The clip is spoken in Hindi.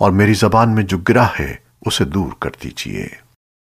और मेरी जबान में जो गिरा है उसे दूर कर दीजिए।